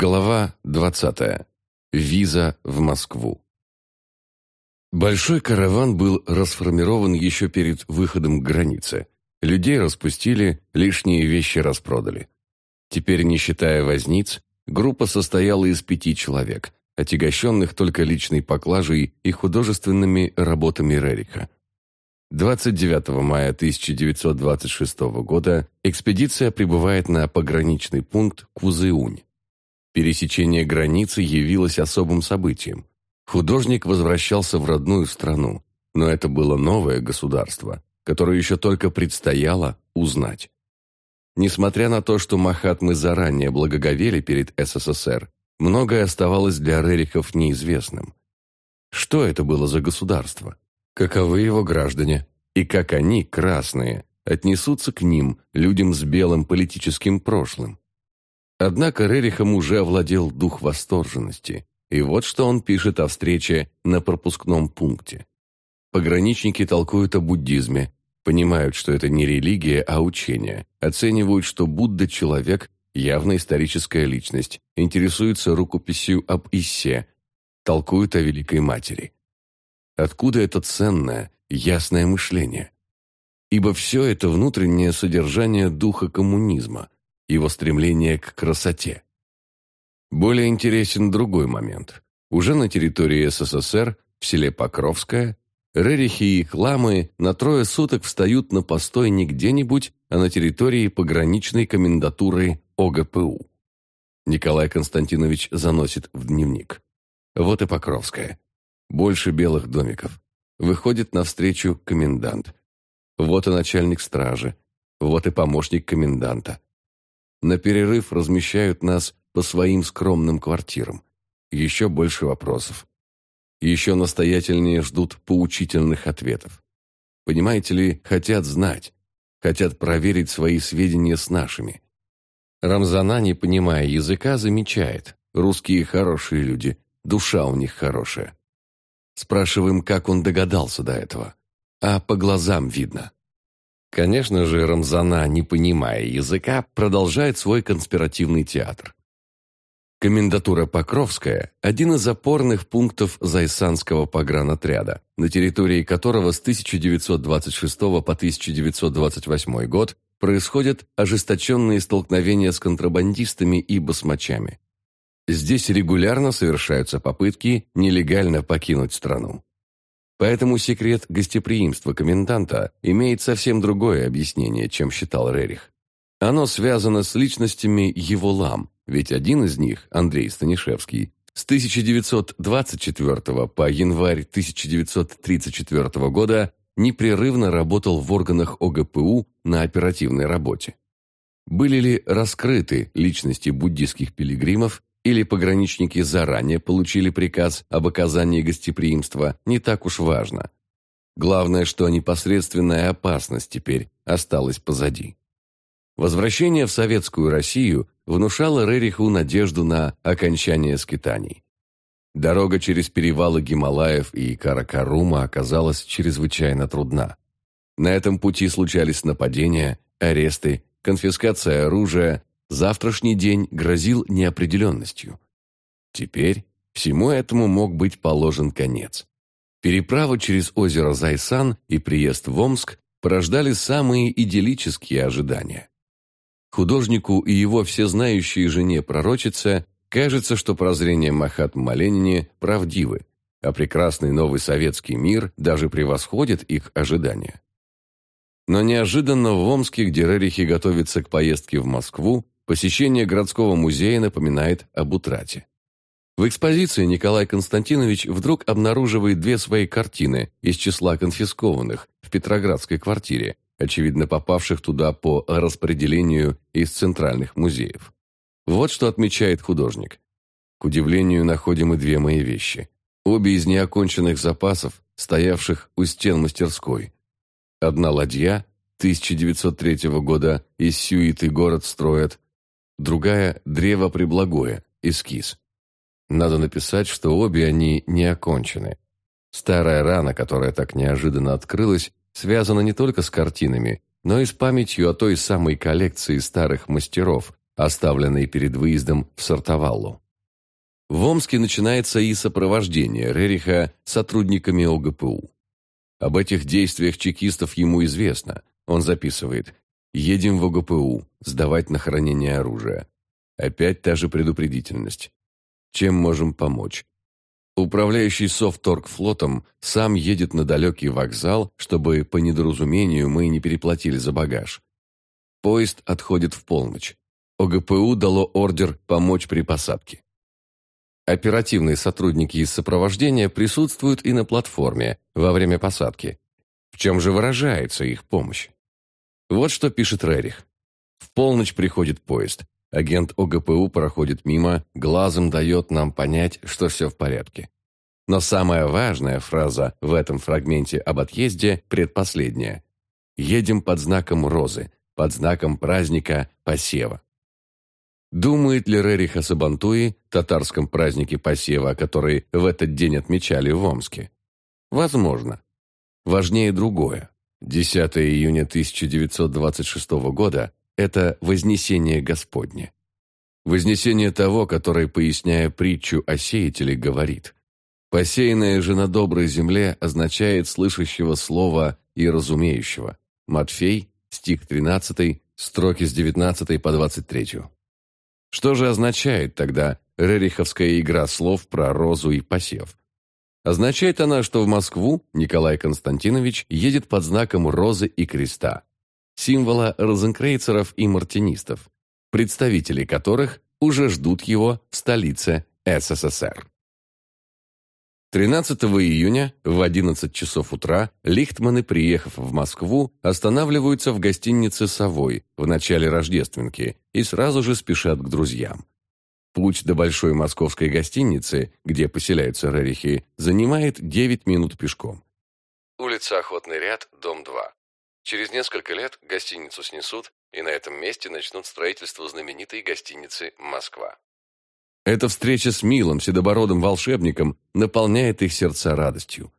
Глава 20. Виза в Москву. Большой караван был расформирован еще перед выходом к границе. Людей распустили, лишние вещи распродали. Теперь, не считая возниц, группа состояла из пяти человек, отягощенных только личной поклажей и художественными работами Рериха. 29 мая 1926 года экспедиция прибывает на пограничный пункт Кузыунь. Пересечение границы явилось особым событием. Художник возвращался в родную страну, но это было новое государство, которое еще только предстояло узнать. Несмотря на то, что Махатмы заранее благоговели перед СССР, многое оставалось для Рерихов неизвестным. Что это было за государство? Каковы его граждане? И как они, красные, отнесутся к ним, людям с белым политическим прошлым? Однако Рерихом уже овладел дух восторженности, и вот что он пишет о встрече на пропускном пункте. Пограничники толкуют о буддизме, понимают, что это не религия, а учение, оценивают, что Будда – человек, явно историческая личность, интересуются рукописью об Иссе, толкуют о Великой Матери. Откуда это ценное, ясное мышление? Ибо все это внутреннее содержание духа коммунизма – его стремление к красоте. Более интересен другой момент. Уже на территории СССР, в селе Покровское, Рерихи и их ламы на трое суток встают на постой не где-нибудь, а на территории пограничной комендатуры ОГПУ. Николай Константинович заносит в дневник. Вот и Покровская. Больше белых домиков. Выходит навстречу комендант. Вот и начальник стражи. Вот и помощник коменданта. На перерыв размещают нас по своим скромным квартирам. Еще больше вопросов. Еще настоятельнее ждут поучительных ответов. Понимаете ли, хотят знать, хотят проверить свои сведения с нашими. Рамзана, не понимая языка, замечает. Русские хорошие люди, душа у них хорошая. Спрашиваем, как он догадался до этого. А по глазам видно. Конечно же, Рамзана, не понимая языка, продолжает свой конспиративный театр. Комендатура Покровская – один из опорных пунктов Зайсанского погранотряда, на территории которого с 1926 по 1928 год происходят ожесточенные столкновения с контрабандистами и басмачами. Здесь регулярно совершаются попытки нелегально покинуть страну. Поэтому секрет гостеприимства коменданта имеет совсем другое объяснение, чем считал Рерих. Оно связано с личностями его лам, ведь один из них, Андрей Станишевский, с 1924 по январь 1934 года непрерывно работал в органах ОГПУ на оперативной работе. Были ли раскрыты личности буддийских пилигримов, или пограничники заранее получили приказ об оказании гостеприимства, не так уж важно. Главное, что непосредственная опасность теперь осталась позади. Возвращение в советскую Россию внушало Рериху надежду на окончание скитаний. Дорога через перевалы Гималаев и Каракарума оказалась чрезвычайно трудна. На этом пути случались нападения, аресты, конфискация оружия, Завтрашний день грозил неопределенностью. Теперь всему этому мог быть положен конец. Переправа через озеро Зайсан и приезд в Омск порождали самые идиллические ожидания. Художнику и его всезнающей жене пророчице кажется, что прозрения Махатмы Ленине правдивы, а прекрасный новый советский мир даже превосходит их ожидания. Но неожиданно в Омске, где Рерихи готовится к поездке в Москву, Посещение городского музея напоминает об утрате. В экспозиции Николай Константинович вдруг обнаруживает две свои картины из числа конфискованных в Петроградской квартире, очевидно попавших туда по распределению из центральных музеев. Вот что отмечает художник. К удивлению, находим и две мои вещи. Обе из неоконченных запасов, стоявших у стен мастерской. Одна ладья 1903 года из сюиты город строят, другая – древо приблагое, эскиз. Надо написать, что обе они не окончены. Старая рана, которая так неожиданно открылась, связана не только с картинами, но и с памятью о той самой коллекции старых мастеров, оставленной перед выездом в Сартоваллу. В Омске начинается и сопровождение Рериха сотрудниками ОГПУ. Об этих действиях чекистов ему известно. Он записывает «Едем в ОГПУ, сдавать на хранение оружия». Опять та же предупредительность. Чем можем помочь? Управляющий Софторгфлотом сам едет на далекий вокзал, чтобы по недоразумению мы не переплатили за багаж. Поезд отходит в полночь. ОГПУ дало ордер помочь при посадке. Оперативные сотрудники из сопровождения присутствуют и на платформе во время посадки. В чем же выражается их помощь? Вот что пишет Рерих. В полночь приходит поезд. Агент ОГПУ проходит мимо, глазом дает нам понять, что все в порядке. Но самая важная фраза в этом фрагменте об отъезде предпоследняя. «Едем под знаком розы, под знаком праздника посева». Думает ли Рерих о Сабантуи, татарском празднике посева, который в этот день отмечали в Омске? Возможно. Важнее другое. 10 июня 1926 года – это Вознесение Господне. Вознесение того, который, поясняя притчу о сеятеле, говорит «Посеянное же на доброй земле означает слышащего слова и разумеющего». Матфей, стих 13, строки с 19 по 23. Что же означает тогда рериховская игра слов про розу и посев? Означает она, что в Москву Николай Константинович едет под знаком розы и креста, символа розенкрейцеров и мартинистов, представители которых уже ждут его в столице СССР. 13 июня в 11 часов утра Лихтманы, приехав в Москву, останавливаются в гостинице «Совой» в начале Рождественки и сразу же спешат к друзьям. Путь до большой московской гостиницы, где поселяются Рерихи, занимает 9 минут пешком. Улица Охотный ряд, дом 2. Через несколько лет гостиницу снесут, и на этом месте начнут строительство знаменитой гостиницы «Москва». Эта встреча с милым, седобородым волшебником наполняет их сердца радостью.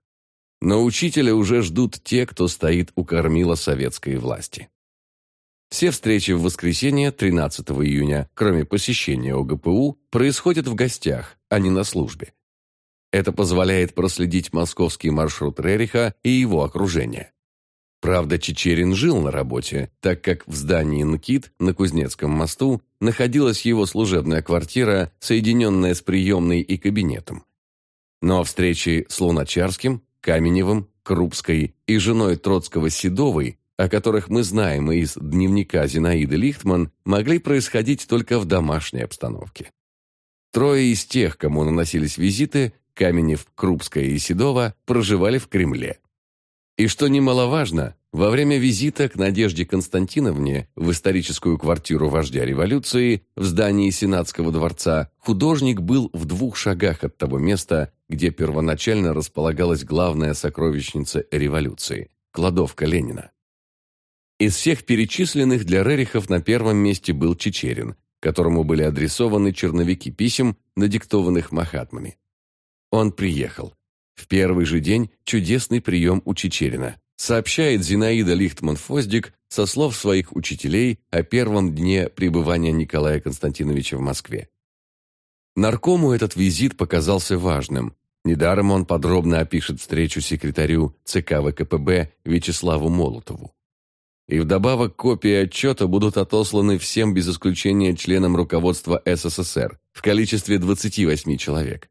Но учителя уже ждут те, кто стоит у кормила советской власти. Все встречи в воскресенье 13 июня, кроме посещения ОГПУ, происходят в гостях, а не на службе. Это позволяет проследить московский маршрут Рериха и его окружение. Правда, Чечерин жил на работе, так как в здании НКИТ на Кузнецком мосту находилась его служебная квартира, соединенная с приемной и кабинетом. Но встречи с Луначарским, Каменевым, Крупской и женой Троцкого Седовой, о которых мы знаем из дневника Зинаиды Лихтман, могли происходить только в домашней обстановке. Трое из тех, кому наносились визиты, Каменев, Крупская и Седова, проживали в Кремле. И что немаловажно, во время визита к Надежде Константиновне в историческую квартиру вождя революции в здании Сенатского дворца художник был в двух шагах от того места, где первоначально располагалась главная сокровищница революции – кладовка Ленина. Из всех перечисленных для Рерихов на первом месте был Чечерин, которому были адресованы черновики писем, надиктованных Махатмами. Он приехал. В первый же день чудесный прием у Чечерина. Сообщает Зинаида Лихтман-Фоздик со слов своих учителей о первом дне пребывания Николая Константиновича в Москве. Наркому этот визит показался важным. Недаром он подробно опишет встречу секретарю ЦК ВКПБ Вячеславу Молотову. И вдобавок копии отчета будут отосланы всем без исключения членам руководства СССР в количестве 28 человек.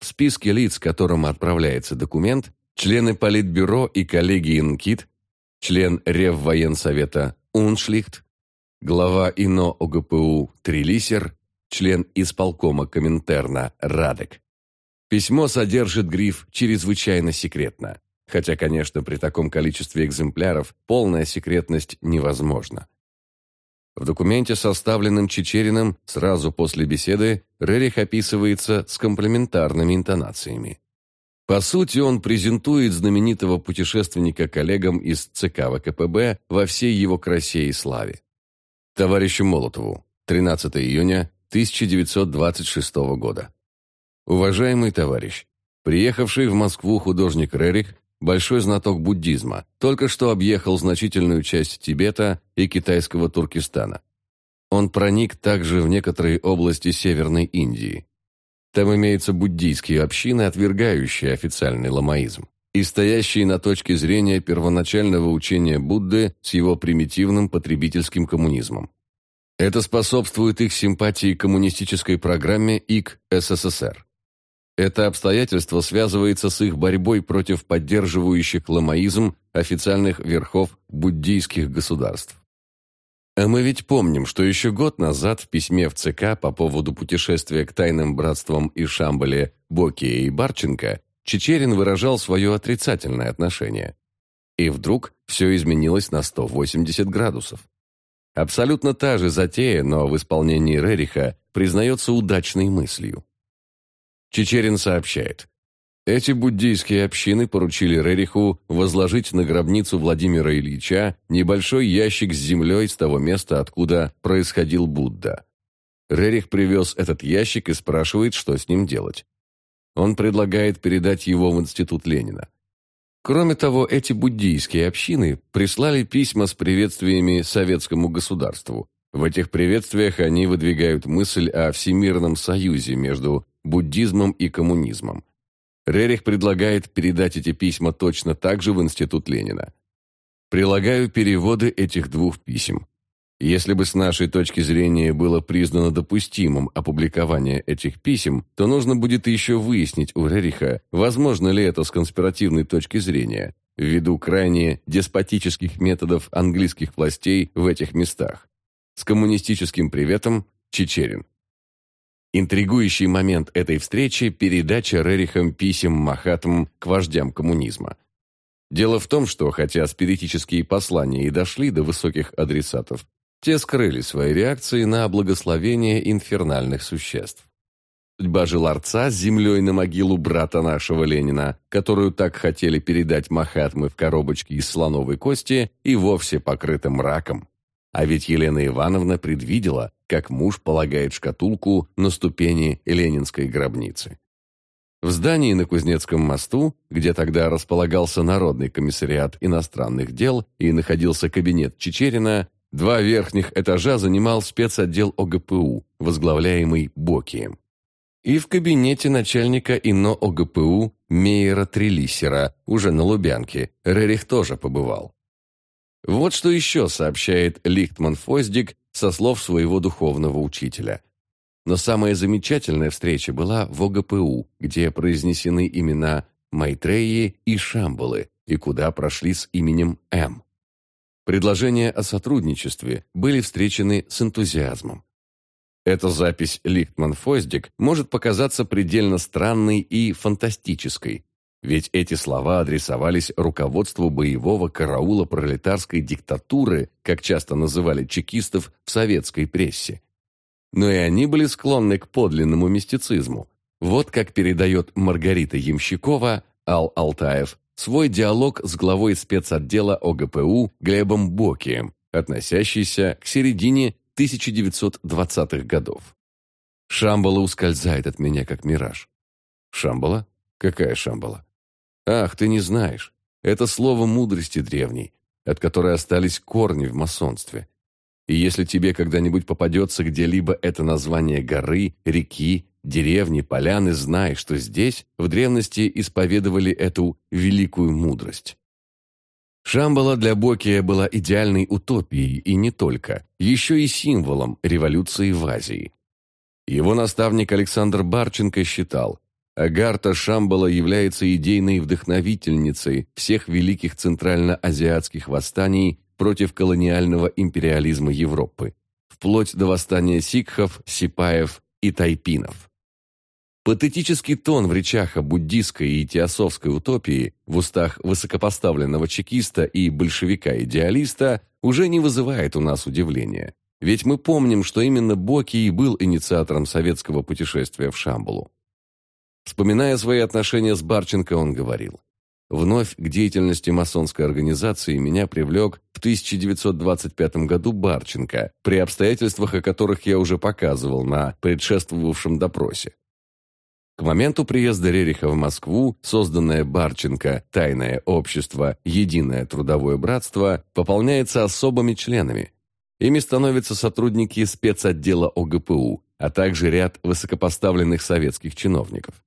В списке лиц, которым отправляется документ, члены Политбюро и коллегии НКИТ, член Реввоенсовета Уншлихт, глава ИНО ОГПУ Трилисер, член исполкома Коминтерна Радек. Письмо содержит гриф «Чрезвычайно секретно», хотя, конечно, при таком количестве экземпляров полная секретность невозможна. В документе, составленном Чечериным сразу после беседы, Рерих описывается с комплементарными интонациями. По сути, он презентует знаменитого путешественника коллегам из ЦК ВКПБ во всей его красе и славе. Товарищу Молотову, 13 июня 1926 года. Уважаемый товарищ, приехавший в Москву художник Рерих большой знаток буддизма, только что объехал значительную часть Тибета и китайского Туркестана. Он проник также в некоторые области Северной Индии. Там имеются буддийские общины, отвергающие официальный ламаизм и стоящие на точке зрения первоначального учения Будды с его примитивным потребительским коммунизмом. Это способствует их симпатии к коммунистической программе и к СССР. Это обстоятельство связывается с их борьбой против поддерживающих ламаизм официальных верхов буддийских государств. А мы ведь помним, что еще год назад в письме в ЦК по поводу путешествия к тайным братствам и Шамбале, Бокия и Барченко Чечерин выражал свое отрицательное отношение. И вдруг все изменилось на 180 градусов. Абсолютно та же затея, но в исполнении Рериха признается удачной мыслью. Чечерин сообщает, эти буддийские общины поручили Рериху возложить на гробницу Владимира Ильича небольшой ящик с землей с того места, откуда происходил Будда. Рерих привез этот ящик и спрашивает, что с ним делать. Он предлагает передать его в Институт Ленина. Кроме того, эти буддийские общины прислали письма с приветствиями советскому государству. В этих приветствиях они выдвигают мысль о всемирном союзе между буддизмом и коммунизмом. Рерих предлагает передать эти письма точно так же в Институт Ленина. Прилагаю переводы этих двух писем. Если бы с нашей точки зрения было признано допустимым опубликование этих писем, то нужно будет еще выяснить у Рериха, возможно ли это с конспиративной точки зрения, ввиду крайне деспотических методов английских властей в этих местах. С коммунистическим приветом, Чечерин. Интригующий момент этой встречи – передача Рерихом писем Махатм к вождям коммунизма. Дело в том, что хотя спиритические послания и дошли до высоких адресатов, те скрыли свои реакции на благословение инфернальных существ. Судьба Желарца с землей на могилу брата нашего Ленина, которую так хотели передать Махатмы в коробочке из слоновой кости, и вовсе покрыта мраком. А ведь Елена Ивановна предвидела, как муж полагает шкатулку на ступени ленинской гробницы. В здании на Кузнецком мосту, где тогда располагался Народный комиссариат иностранных дел и находился кабинет Чечерина, два верхних этажа занимал спецотдел ОГПУ, возглавляемый Бокием. И в кабинете начальника ИНО ОГПУ Мейера Трелисера, уже на Лубянке, Рерих тоже побывал. Вот что еще сообщает Лихтман Фоздик со слов своего духовного учителя. Но самая замечательная встреча была в ОГПУ, где произнесены имена Майтреи и Шамбалы, и куда прошли с именем М. Предложения о сотрудничестве были встречены с энтузиазмом. Эта запись Лихтман-Фоздик может показаться предельно странной и фантастической, ведь эти слова адресовались руководству боевого караула пролетарской диктатуры, как часто называли чекистов в советской прессе. Но и они были склонны к подлинному мистицизму. Вот как передает Маргарита Ямщикова, Ал-Алтаев, свой диалог с главой спецотдела ОГПУ Глебом Бокием, относящийся к середине 1920-х годов. Шамбала ускользает от меня, как мираж. Шамбала? Какая Шамбала? Ах, ты не знаешь. Это слово мудрости древней, от которой остались корни в масонстве. И если тебе когда-нибудь попадется где-либо это название горы, реки, деревни, поляны, знай, что здесь в древности исповедовали эту великую мудрость. Шамбала для Бокия была идеальной утопией и не только, еще и символом революции в Азии. Его наставник Александр Барченко считал, Агарта Шамбала является идейной вдохновительницей всех великих центральноазиатских восстаний против колониального империализма Европы, вплоть до восстания сикхов, сипаев и тайпинов. Патетический тон в речах о буддистской и теософской утопии в устах высокопоставленного чекиста и большевика-идеалиста уже не вызывает у нас удивления. Ведь мы помним, что именно Боки и был инициатором советского путешествия в Шамбалу. Вспоминая свои отношения с Барченко, он говорил, «Вновь к деятельности масонской организации меня привлек в 1925 году Барченко, при обстоятельствах, о которых я уже показывал на предшествовавшем допросе. К моменту приезда Рериха в Москву созданное Барченко тайное общество «Единое трудовое братство» пополняется особыми членами. Ими становятся сотрудники спецотдела ОГПУ, а также ряд высокопоставленных советских чиновников.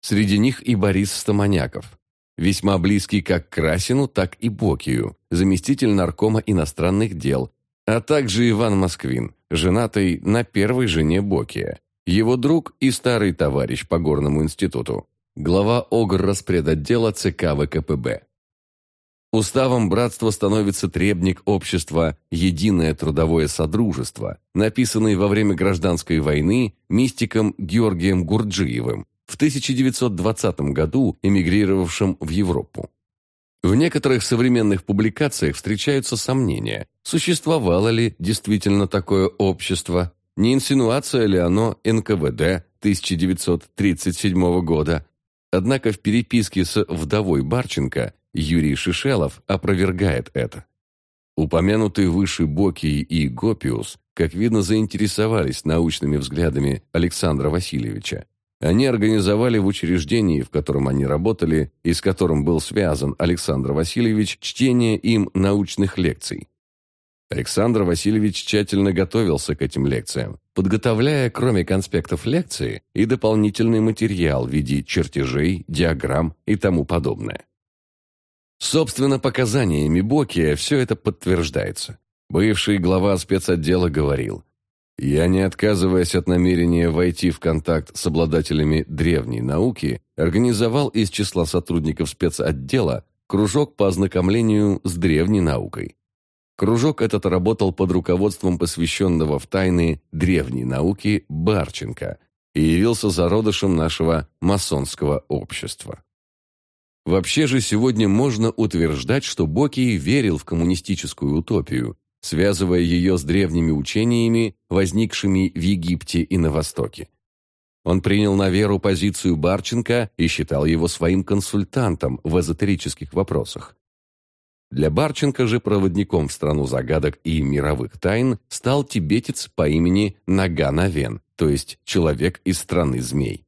Среди них и Борис Стаманяков, весьма близкий как Красину, так и Бокию, заместитель наркома иностранных дел, а также Иван Москвин, женатый на первой жене Бокия, его друг и старый товарищ по Горному институту, глава ОГР распредотдела ЦК ВКПБ. Уставом братства становится требник общества «Единое трудовое содружество», написанный во время гражданской войны мистиком Георгием Гурджиевым, в 1920 году эмигрировавшим в Европу. В некоторых современных публикациях встречаются сомнения, существовало ли действительно такое общество, не инсинуация ли оно НКВД 1937 года. Однако в переписке с вдовой Барченко Юрий Шишелов опровергает это. Упомянутые выше Бокий и Гопиус, как видно, заинтересовались научными взглядами Александра Васильевича. Они организовали в учреждении, в котором они работали и с которым был связан Александр Васильевич, чтение им научных лекций. Александр Васильевич тщательно готовился к этим лекциям, подготовляя, кроме конспектов лекции, и дополнительный материал в виде чертежей, диаграмм и тому подобное. Собственно, показаниями Бокия все это подтверждается. Бывший глава спецотдела говорил, «Я, не отказываясь от намерения войти в контакт с обладателями древней науки, организовал из числа сотрудников спецотдела кружок по ознакомлению с древней наукой. Кружок этот работал под руководством посвященного в тайны древней науки Барченко и явился зародышем нашего масонского общества. Вообще же сегодня можно утверждать, что Боки верил в коммунистическую утопию, связывая ее с древними учениями, возникшими в Египте и на Востоке. Он принял на веру позицию Барченко и считал его своим консультантом в эзотерических вопросах. Для Барченко же проводником в страну загадок и мировых тайн стал тибетец по имени Наганавен, то есть человек из страны змей.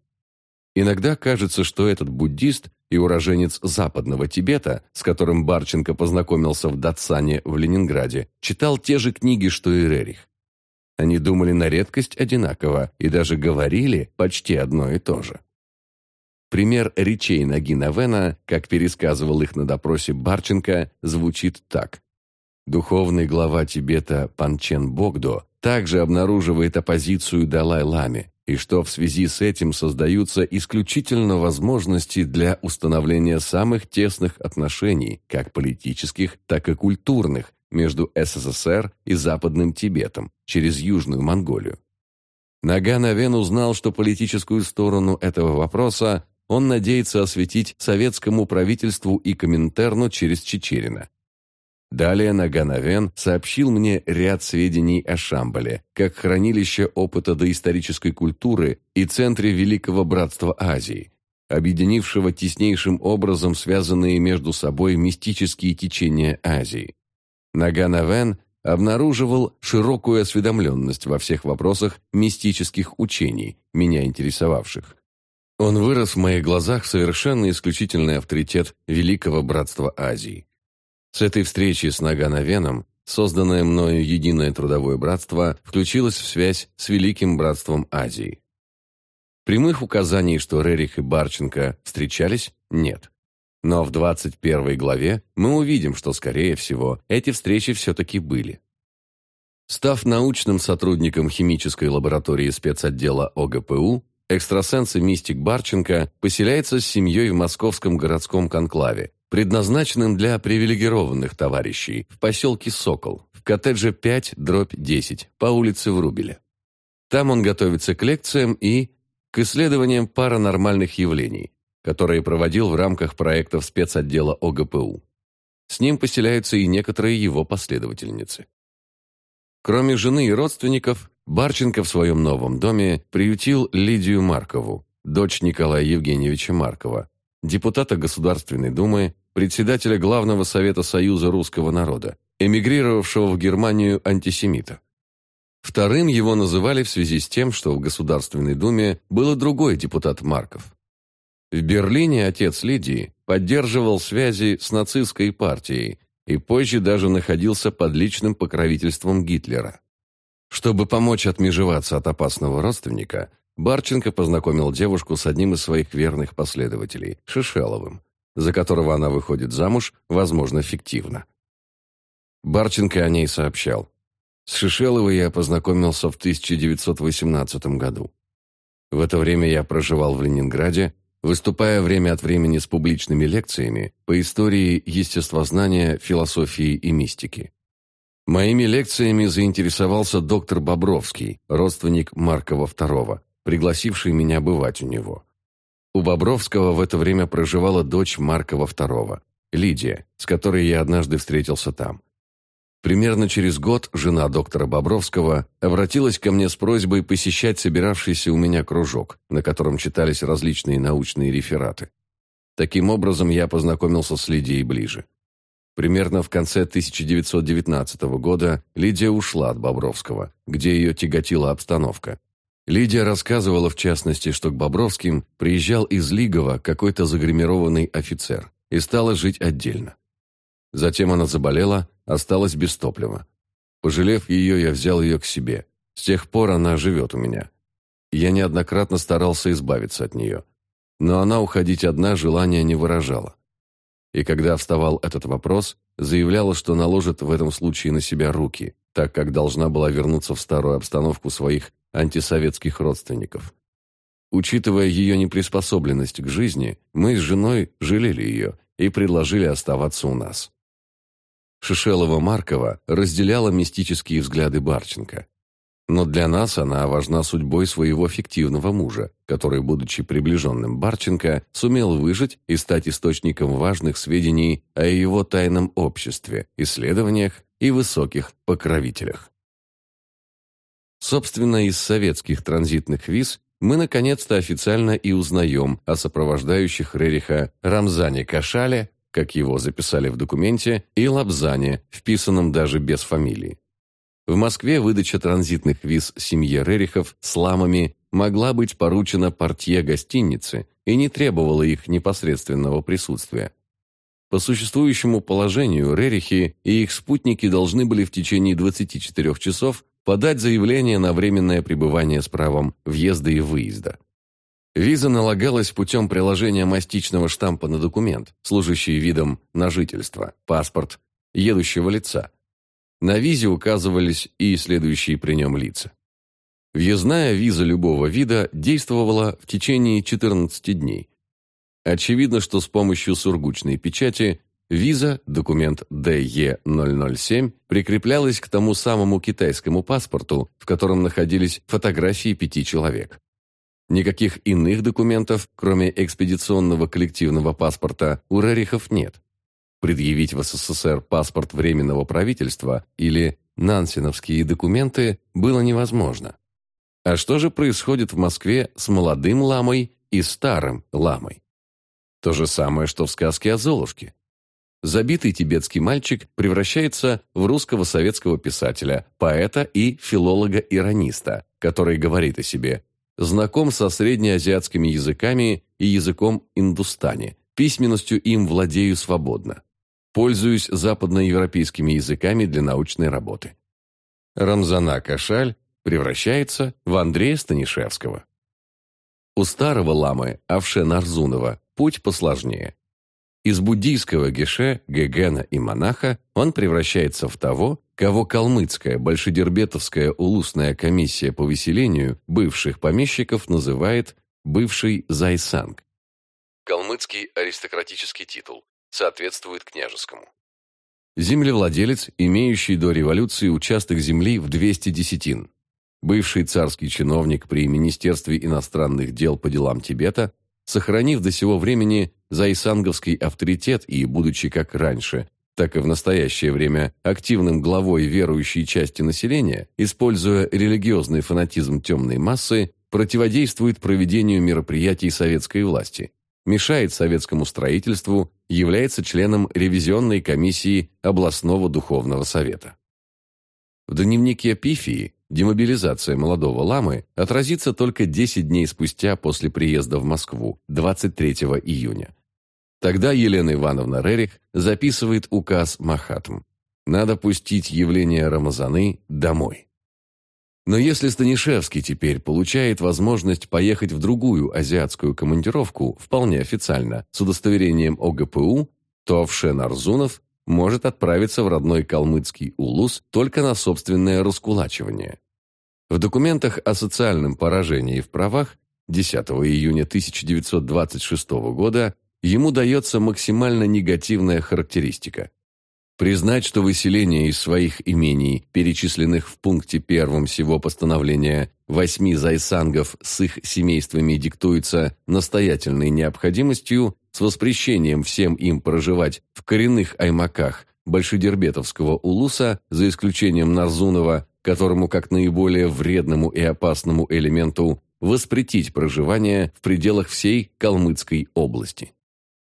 Иногда кажется, что этот буддист и уроженец западного Тибета, с которым Барченко познакомился в Датсане в Ленинграде, читал те же книги, что и Рерих. Они думали на редкость одинаково и даже говорили почти одно и то же. Пример речей Нагина Вена, как пересказывал их на допросе Барченко, звучит так. Духовный глава Тибета Панчен Богдо также обнаруживает оппозицию Далай-Ламе, и что в связи с этим создаются исключительно возможности для установления самых тесных отношений, как политических, так и культурных, между СССР и Западным Тибетом через Южную Монголию. Наган Авен узнал, что политическую сторону этого вопроса он надеется осветить советскому правительству и Коминтерну через Чечерина. Далее Наганавен сообщил мне ряд сведений о Шамбале, как хранилище опыта доисторической культуры и центре Великого Братства Азии, объединившего теснейшим образом связанные между собой мистические течения Азии. Наганавен обнаруживал широкую осведомленность во всех вопросах мистических учений, меня интересовавших. Он вырос в моих глазах совершенно исключительный авторитет Великого Братства Азии. С этой встречи с Нагановеном созданное мною единое трудовое братство включилось в связь с Великим Братством Азии. Прямых указаний, что Рерих и Барченко встречались, нет. Но в 21 главе мы увидим, что, скорее всего, эти встречи все-таки были. Став научным сотрудником химической лаборатории спецотдела ОГПУ, экстрасенс и мистик Барченко поселяется с семьей в московском городском конклаве, предназначенным для привилегированных товарищей, в поселке Сокол, в коттедже 5, дробь 10, по улице Врубеля. Там он готовится к лекциям и к исследованиям паранормальных явлений, которые проводил в рамках проектов спецотдела ОГПУ. С ним поселяются и некоторые его последовательницы. Кроме жены и родственников, Барченко в своем новом доме приютил Лидию Маркову, дочь Николая Евгеньевича Маркова, депутата Государственной Думы, председателя Главного Совета Союза Русского Народа, эмигрировавшего в Германию антисемита. Вторым его называли в связи с тем, что в Государственной Думе был другой депутат Марков. В Берлине отец Лидии поддерживал связи с нацистской партией и позже даже находился под личным покровительством Гитлера. Чтобы помочь отмежеваться от опасного родственника, Барченко познакомил девушку с одним из своих верных последователей, Шишеловым, за которого она выходит замуж, возможно, фиктивно. Барченко о ней сообщал. С Шишеловой я познакомился в 1918 году. В это время я проживал в Ленинграде, выступая время от времени с публичными лекциями по истории естествознания, философии и мистики. Моими лекциями заинтересовался доктор Бобровский, родственник Маркова II, пригласивший меня бывать у него. У Бобровского в это время проживала дочь Маркова II, Лидия, с которой я однажды встретился там. Примерно через год жена доктора Бобровского обратилась ко мне с просьбой посещать собиравшийся у меня кружок, на котором читались различные научные рефераты. Таким образом, я познакомился с Лидией ближе. Примерно в конце 1919 года Лидия ушла от Бобровского, где ее тяготила обстановка. Лидия рассказывала, в частности, что к Бобровским приезжал из Лигова какой-то загримированный офицер и стала жить отдельно. Затем она заболела, осталась без топлива. Пожалев ее, я взял ее к себе. С тех пор она живет у меня. Я неоднократно старался избавиться от нее. Но она уходить одна желания не выражала. И когда вставал этот вопрос, заявляла, что наложит в этом случае на себя руки, так как должна была вернуться в старую обстановку своих антисоветских родственников. Учитывая ее неприспособленность к жизни, мы с женой жалели ее и предложили оставаться у нас. Шишелова-Маркова разделяла мистические взгляды Барченко. Но для нас она важна судьбой своего фиктивного мужа, который, будучи приближенным Барченко, сумел выжить и стать источником важных сведений о его тайном обществе, исследованиях и высоких покровителях. Собственно, из советских транзитных виз мы наконец-то официально и узнаем о сопровождающих Рериха Рамзане Кашале как его записали в документе, и Лабзане, вписанном даже без фамилии. В Москве выдача транзитных виз семье Рерихов с ламами могла быть поручена портье гостиницы и не требовала их непосредственного присутствия. По существующему положению Рерихи и их спутники должны были в течение 24 часов подать заявление на временное пребывание с правом въезда и выезда. Виза налагалась путем приложения мастичного штампа на документ, служащий видом на жительство, паспорт едущего лица. На визе указывались и следующие при нем лица. Въездная виза любого вида действовала в течение 14 дней. Очевидно, что с помощью сургучной печати виза, документ DE007, прикреплялась к тому самому китайскому паспорту, в котором находились фотографии пяти человек. Никаких иных документов, кроме экспедиционного коллективного паспорта, у Рерихов нет. Предъявить в СССР паспорт Временного правительства или нансеновские документы было невозможно. А что же происходит в Москве с молодым ламой и старым ламой? То же самое, что в сказке о Золушке. Забитый тибетский мальчик превращается в русского советского писателя, поэта и филолога-ирониста, который говорит о себе знаком со среднеазиатскими языками и языком индустани, письменностью им владею свободно. Пользуюсь западноевропейскими языками для научной работы. Рамзана Кашаль превращается в Андрея Станишевского. У старого ламы Авше Нарзунова путь посложнее. Из буддийского геше, гегена и монаха он превращается в того, кого калмыцкая Большедербетовская улусная комиссия по выселению бывших помещиков называет «бывший зайсанг». Калмыцкий аристократический титул, соответствует княжескому. Землевладелец, имеющий до революции участок земли в 200 десятин. Бывший царский чиновник при Министерстве иностранных дел по делам Тибета, сохранив до сего времени зайсанговский авторитет и, будучи как раньше, так и в настоящее время активным главой верующей части населения, используя религиозный фанатизм темной массы, противодействует проведению мероприятий советской власти, мешает советскому строительству, является членом ревизионной комиссии областного духовного совета. В дневнике Пифии демобилизация молодого ламы отразится только 10 дней спустя после приезда в Москву, 23 июня. Тогда Елена Ивановна Рерих записывает указ Махатм. Надо пустить явление Рамазаны домой. Но если Станишевский теперь получает возможность поехать в другую азиатскую командировку, вполне официально, с удостоверением ОГПУ, то Овшен Арзунов может отправиться в родной калмыцкий Улус только на собственное раскулачивание. В документах о социальном поражении в правах 10 июня 1926 года ему дается максимально негативная характеристика. Признать, что выселение из своих имений, перечисленных в пункте первом всего постановления восьми зайсангов с их семействами диктуется настоятельной необходимостью с воспрещением всем им проживать в коренных аймаках Большедербетовского улуса, за исключением Нарзунова, которому как наиболее вредному и опасному элементу воспретить проживание в пределах всей Калмыцкой области.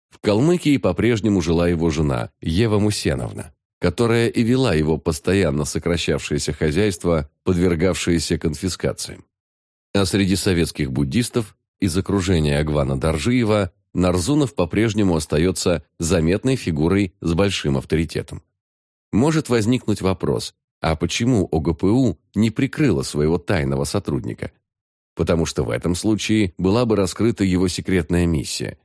В Калмыкии по-прежнему жила его жена Ева Мусеновна, которая и вела его постоянно сокращавшееся хозяйство, подвергавшееся конфискациям. А среди советских буддистов из окружения Агвана Доржиева Нарзунов по-прежнему остается заметной фигурой с большим авторитетом. Может возникнуть вопрос, а почему ОГПУ не прикрыла своего тайного сотрудника? Потому что в этом случае была бы раскрыта его секретная миссия.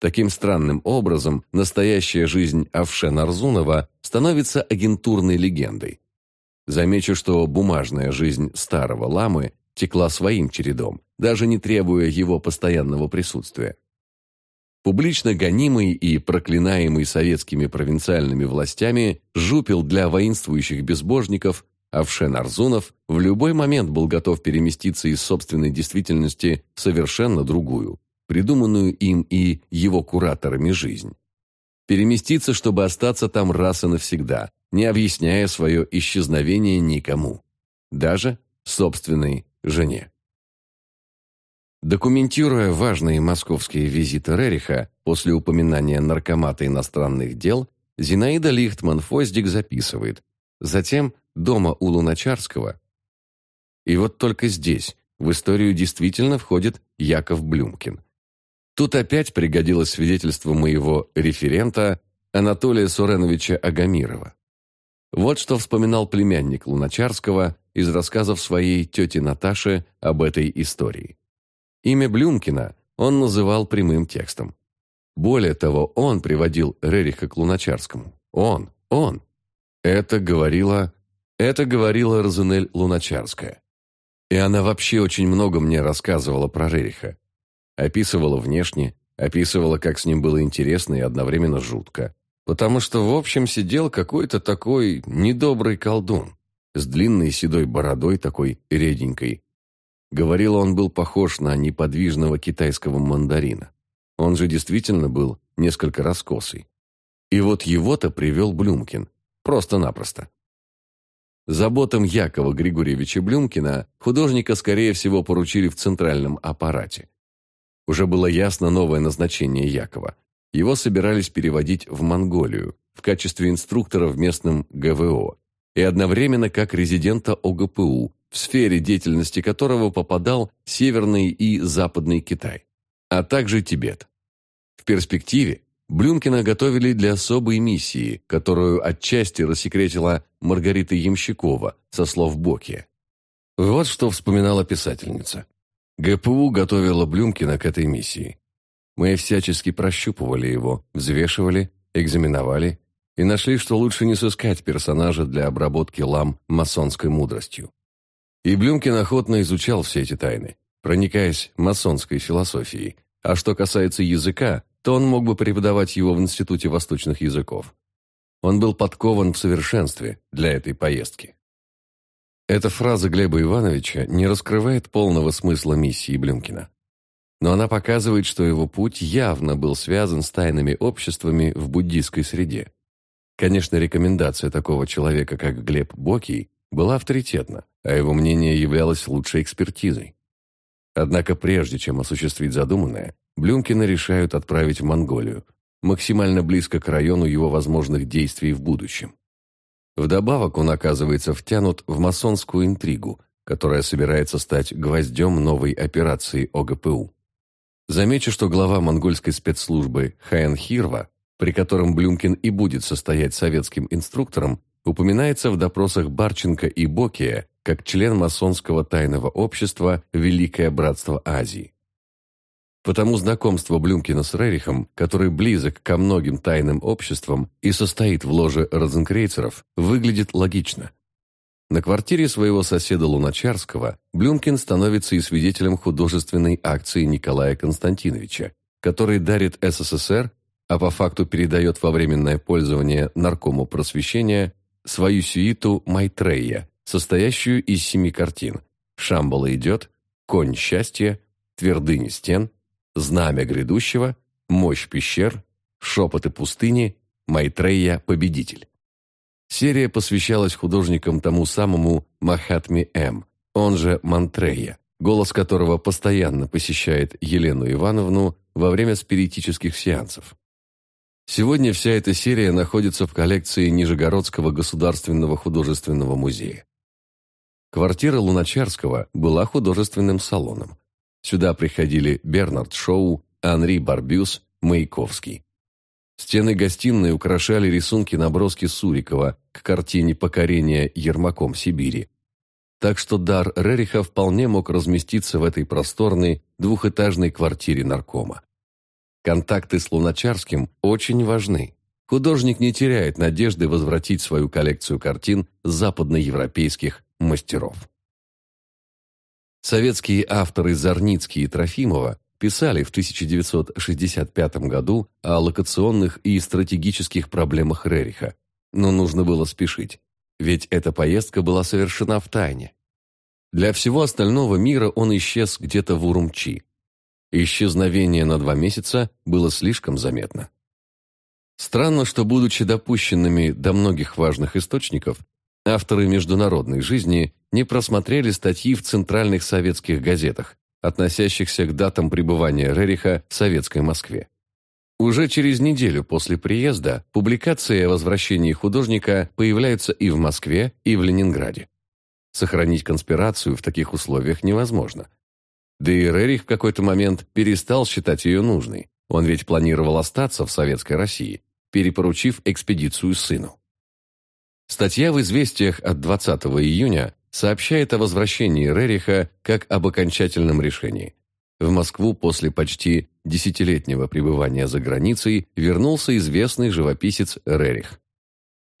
Таким странным образом, настоящая жизнь Авше Нарзунова становится агентурной легендой. Замечу, что бумажная жизнь старого ламы текла своим чередом, даже не требуя его постоянного присутствия. Публично гонимый и проклинаемый советскими провинциальными властями, жупил для воинствующих безбожников, Авшен Арзунов в любой момент был готов переместиться из собственной действительности в совершенно другую, придуманную им и его кураторами жизнь. Переместиться, чтобы остаться там раз и навсегда, не объясняя свое исчезновение никому, даже собственной жене. Документируя важные московские визиты Рериха после упоминания наркомата иностранных дел, Зинаида Лихтман-Фоздик записывает. Затем дома у Луначарского. И вот только здесь в историю действительно входит Яков Блюмкин. Тут опять пригодилось свидетельство моего референта Анатолия Суреновича Агамирова. Вот что вспоминал племянник Луначарского из рассказов своей тети Наташи об этой истории. Имя Блюмкина он называл прямым текстом. Более того, он приводил Рериха к Луначарскому. Он, он. Это говорила, это говорила Розенель Луначарская. И она вообще очень много мне рассказывала про Рериха. Описывала внешне, описывала, как с ним было интересно и одновременно жутко. Потому что, в общем, сидел какой-то такой недобрый колдун с длинной седой бородой такой реденькой, Говорил, он был похож на неподвижного китайского мандарина. Он же действительно был несколько раскосый. И вот его-то привел Блюмкин. Просто-напросто. Заботам Якова Григорьевича Блюмкина художника, скорее всего, поручили в центральном аппарате. Уже было ясно новое назначение Якова. Его собирались переводить в Монголию в качестве инструктора в местном ГВО и одновременно как резидента ОГПУ в сфере деятельности которого попадал Северный и Западный Китай, а также Тибет. В перспективе Блюмкина готовили для особой миссии, которую отчасти рассекретила Маргарита Ямщикова со слов Боки. Вот что вспоминала писательница. ГПУ готовила Блюмкина к этой миссии. Мы всячески прощупывали его, взвешивали, экзаменовали и нашли, что лучше не сыскать персонажа для обработки лам масонской мудростью. И Блюмкин охотно изучал все эти тайны, проникаясь масонской философией. А что касается языка, то он мог бы преподавать его в Институте восточных языков. Он был подкован в совершенстве для этой поездки. Эта фраза Глеба Ивановича не раскрывает полного смысла миссии Блюмкина. Но она показывает, что его путь явно был связан с тайными обществами в буддийской среде. Конечно, рекомендация такого человека, как Глеб Бокий, была авторитетна, а его мнение являлось лучшей экспертизой. Однако прежде чем осуществить задуманное, Блюмкина решают отправить в Монголию, максимально близко к району его возможных действий в будущем. Вдобавок он оказывается втянут в масонскую интригу, которая собирается стать гвоздем новой операции ОГПУ. Замечу, что глава монгольской спецслужбы Хаэн Хирва, при котором Блюмкин и будет состоять советским инструктором, упоминается в допросах Барченко и Бокия как член масонского тайного общества «Великое Братство Азии». Потому знакомство Блюмкина с Рерихом, который близок ко многим тайным обществам и состоит в ложе розенкрейцеров, выглядит логично. На квартире своего соседа Луначарского Блюмкин становится и свидетелем художественной акции Николая Константиновича, который дарит СССР, а по факту передает во временное пользование наркому просвещения свою сюиту Майтрея, состоящую из семи картин «Шамбала идет», «Конь счастья», «Твердыни стен», «Знамя грядущего», «Мощь пещер», «Шепоты пустыни», «Майтрея победитель». Серия посвящалась художникам тому самому Махатме М., он же Мантрея, голос которого постоянно посещает Елену Ивановну во время спиритических сеансов. Сегодня вся эта серия находится в коллекции Нижегородского государственного художественного музея. Квартира Луначарского была художественным салоном. Сюда приходили Бернард Шоу, Анри Барбюс, Маяковский. Стены гостиной украшали рисунки-наброски Сурикова к картине «Покорение Ермаком Сибири». Так что дар Рериха вполне мог разместиться в этой просторной двухэтажной квартире наркома. Контакты с Луначарским очень важны. Художник не теряет надежды возвратить свою коллекцию картин западноевропейских мастеров. Советские авторы Зарницкий и Трофимова писали в 1965 году о локационных и стратегических проблемах Рериха, но нужно было спешить, ведь эта поездка была совершена в тайне. Для всего остального мира он исчез где-то в Урумчи, Исчезновение на два месяца было слишком заметно. Странно, что, будучи допущенными до многих важных источников, авторы международной жизни не просмотрели статьи в центральных советских газетах, относящихся к датам пребывания Рериха в советской Москве. Уже через неделю после приезда публикации о возвращении художника появляются и в Москве, и в Ленинграде. Сохранить конспирацию в таких условиях невозможно – да и Рерих в какой-то момент перестал считать ее нужной. Он ведь планировал остаться в Советской России, перепоручив экспедицию сыну. Статья в «Известиях» от 20 июня сообщает о возвращении Рериха как об окончательном решении. В Москву после почти десятилетнего пребывания за границей вернулся известный живописец Рерих.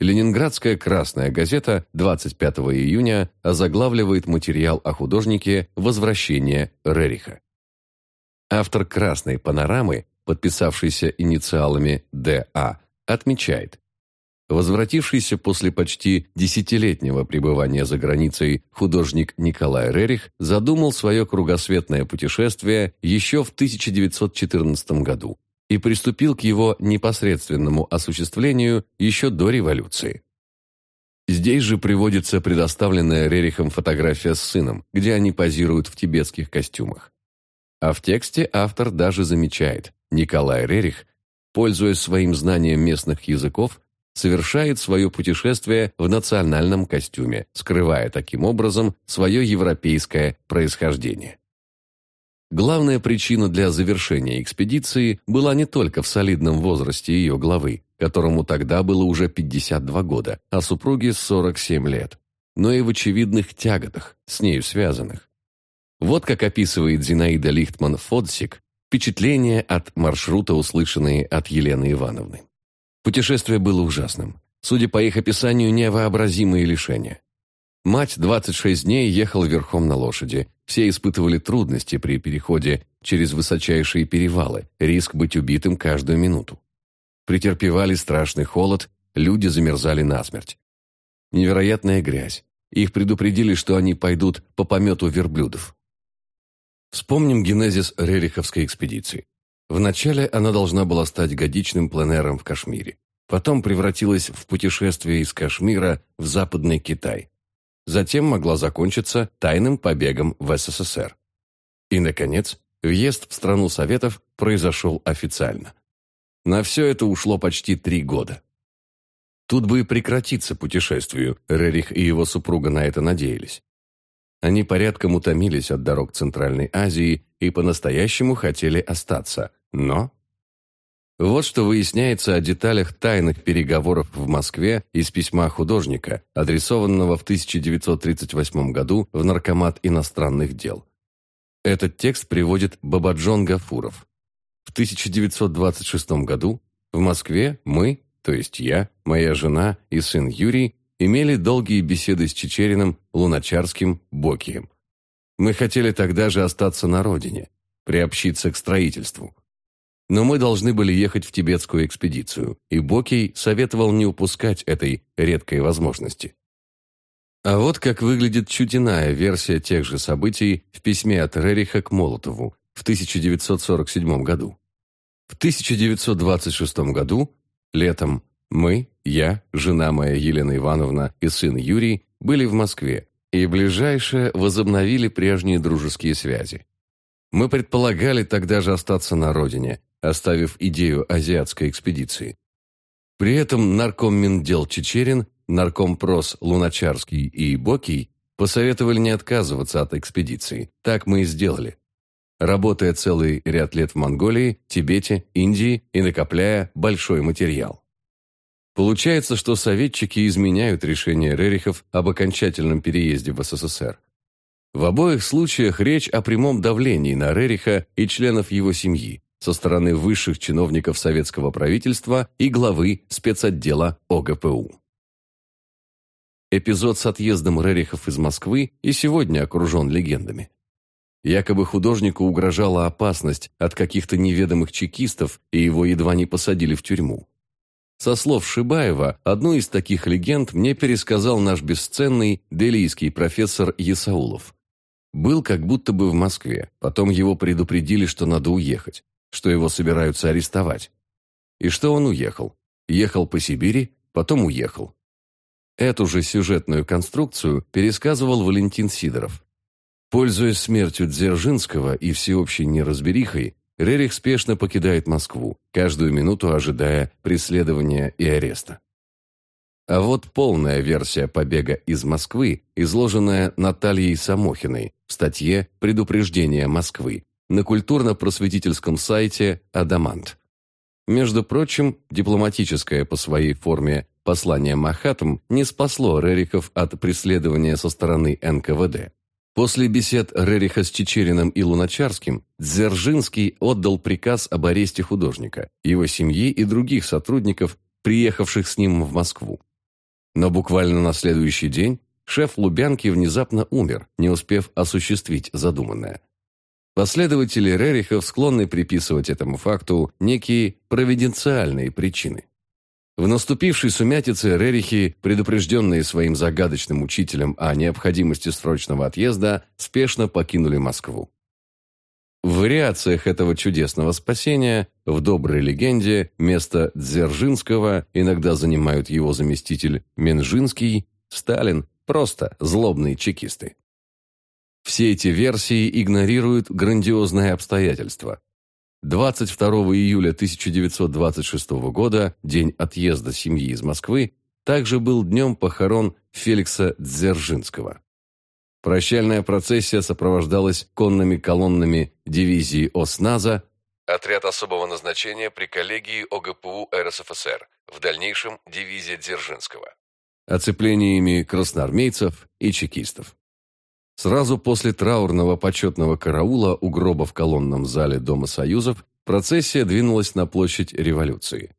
Ленинградская «Красная газета» 25 июня озаглавливает материал о художнике «Возвращение Рериха». Автор «Красной панорамы», подписавшийся инициалами Д.А., отмечает, Возвратившийся после почти десятилетнего пребывания за границей художник Николай Рерих задумал свое кругосветное путешествие еще в 1914 году и приступил к его непосредственному осуществлению еще до революции. Здесь же приводится предоставленная Рерихом фотография с сыном, где они позируют в тибетских костюмах. А в тексте автор даже замечает, Николай Рерих, пользуясь своим знанием местных языков, совершает свое путешествие в национальном костюме, скрывая таким образом свое европейское происхождение. Главная причина для завершения экспедиции была не только в солидном возрасте ее главы, которому тогда было уже 52 года, а супруге 47 лет, но и в очевидных тяготах, с нею связанных. Вот как описывает Зинаида Лихтман-Фодсик впечатления от маршрута, услышанные от Елены Ивановны. Путешествие было ужасным. Судя по их описанию, невообразимые лишения. Мать 26 дней ехала верхом на лошади. Все испытывали трудности при переходе через высочайшие перевалы, риск быть убитым каждую минуту. Претерпевали страшный холод, люди замерзали насмерть. Невероятная грязь. Их предупредили, что они пойдут по помету верблюдов. Вспомним генезис Рериховской экспедиции. Вначале она должна была стать годичным пленером в Кашмире. Потом превратилась в путешествие из Кашмира в Западный Китай затем могла закончиться тайным побегом в СССР. И, наконец, въезд в страну Советов произошел официально. На все это ушло почти три года. Тут бы и прекратиться путешествию, Рерих и его супруга на это надеялись. Они порядком утомились от дорог Центральной Азии и по-настоящему хотели остаться. Но... Вот что выясняется о деталях тайных переговоров в Москве из письма художника, адресованного в 1938 году в Наркомат иностранных дел. Этот текст приводит Бабаджон Гафуров. В 1926 году в Москве мы, то есть я, моя жена и сын Юрий, имели долгие беседы с Чечериным, Луначарским, Бокием. Мы хотели тогда же остаться на родине, приобщиться к строительству. Но мы должны были ехать в тибетскую экспедицию, и Бокий советовал не упускать этой редкой возможности. А вот как выглядит чуть иная версия тех же событий в письме от Рериха к Молотову в 1947 году. В 1926 году, летом, мы, я, жена моя Елена Ивановна и сын Юрий были в Москве и ближайшее возобновили прежние дружеские связи. Мы предполагали тогда же остаться на родине, оставив идею азиатской экспедиции. При этом нарком Миндел Чечерин, нарком прос Луначарский и Бокий посоветовали не отказываться от экспедиции. Так мы и сделали. Работая целый ряд лет в Монголии, Тибете, Индии и накопляя большой материал. Получается, что советчики изменяют решение Рерихов об окончательном переезде в СССР. В обоих случаях речь о прямом давлении на Рериха и членов его семьи со стороны высших чиновников советского правительства и главы спецотдела ОГПУ. Эпизод с отъездом Рерихов из Москвы и сегодня окружен легендами. Якобы художнику угрожала опасность от каких-то неведомых чекистов, и его едва не посадили в тюрьму. Со слов Шибаева, одну из таких легенд мне пересказал наш бесценный делийский профессор Есаулов. Был как будто бы в Москве, потом его предупредили, что надо уехать, что его собираются арестовать. И что он уехал. Ехал по Сибири, потом уехал. Эту же сюжетную конструкцию пересказывал Валентин Сидоров. Пользуясь смертью Дзержинского и всеобщей неразберихой, Рерих спешно покидает Москву, каждую минуту ожидая преследования и ареста. А вот полная версия побега из Москвы, изложенная Натальей Самохиной в статье «Предупреждение Москвы» на культурно-просветительском сайте «Адамант». Между прочим, дипломатическое по своей форме послание Махатам не спасло Рерихов от преследования со стороны НКВД. После бесед Рериха с Чечериным и Луначарским Дзержинский отдал приказ об аресте художника, его семьи и других сотрудников, приехавших с ним в Москву. Но буквально на следующий день шеф Лубянки внезапно умер, не успев осуществить задуманное. Последователи Рерихов склонны приписывать этому факту некие провиденциальные причины. В наступившей сумятице Рерихи, предупрежденные своим загадочным учителем о необходимости срочного отъезда, спешно покинули Москву. В вариациях этого чудесного спасения, в доброй легенде, место Дзержинского иногда занимают его заместитель Менжинский, Сталин, просто злобные чекисты. Все эти версии игнорируют грандиозное обстоятельство. 22 июля 1926 года, день отъезда семьи из Москвы, также был днем похорон Феликса Дзержинского. Прощальная процессия сопровождалась конными колоннами дивизии ОСНАЗа, отряд особого назначения при коллегии ОГПУ РСФСР, в дальнейшем дивизия Дзержинского, оцеплениями красноармейцев и чекистов. Сразу после траурного почетного караула у гроба в колонном зале Дома Союзов процессия двинулась на площадь революции.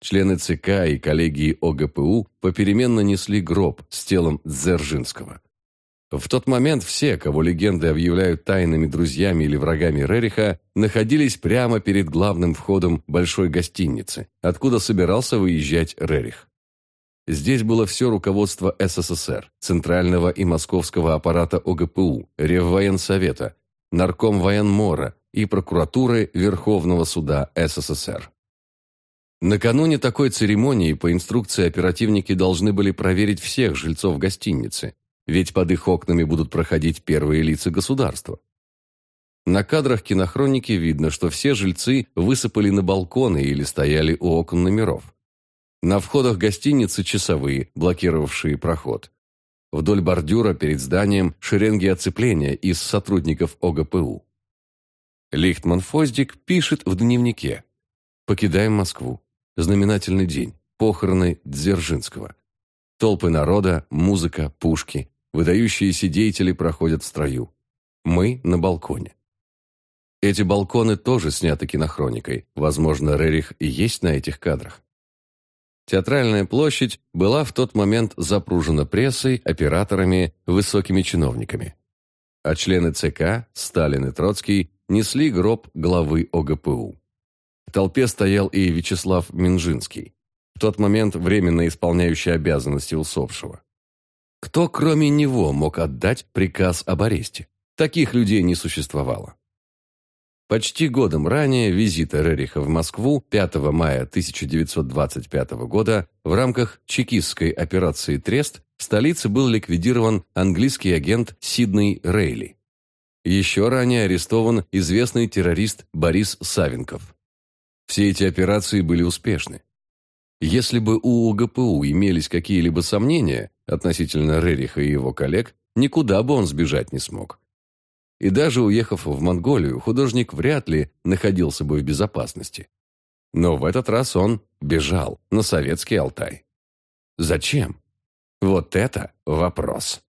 Члены ЦК и коллегии ОГПУ попеременно несли гроб с телом Дзержинского. В тот момент все, кого легенды объявляют тайными друзьями или врагами Рериха, находились прямо перед главным входом большой гостиницы, откуда собирался выезжать Рерих. Здесь было все руководство СССР, центрального и московского аппарата ОГПУ, Реввоенсовета, Нарком военмора и прокуратуры Верховного суда СССР. Накануне такой церемонии по инструкции оперативники должны были проверить всех жильцов гостиницы, ведь под их окнами будут проходить первые лица государства. На кадрах кинохроники видно, что все жильцы высыпали на балконы или стояли у окон номеров. На входах гостиницы часовые, блокировавшие проход. Вдоль бордюра перед зданием шеренги оцепления из сотрудников ОГПУ. Лихтман Фоздик пишет в дневнике. «Покидаем Москву. Знаменательный день. Похороны Дзержинского. Толпы народа, музыка, пушки. Выдающиеся деятели проходят в строю. Мы на балконе. Эти балконы тоже сняты кинохроникой. Возможно, Рерих и есть на этих кадрах. Театральная площадь была в тот момент запружена прессой, операторами, высокими чиновниками. А члены ЦК, Сталин и Троцкий, несли гроб главы ОГПУ. В толпе стоял и Вячеслав Минжинский, в тот момент временно исполняющий обязанности усопшего. Кто, кроме него, мог отдать приказ об аресте? Таких людей не существовало. Почти годом ранее визита Рериха в Москву 5 мая 1925 года в рамках чекистской операции «Трест» в столице был ликвидирован английский агент Сидней Рейли. Еще ранее арестован известный террорист Борис Савенков. Все эти операции были успешны. Если бы у УГПУ имелись какие-либо сомнения относительно Рериха и его коллег, никуда бы он сбежать не смог. И даже уехав в Монголию, художник вряд ли находился бы в безопасности. Но в этот раз он бежал на советский Алтай. Зачем? Вот это вопрос.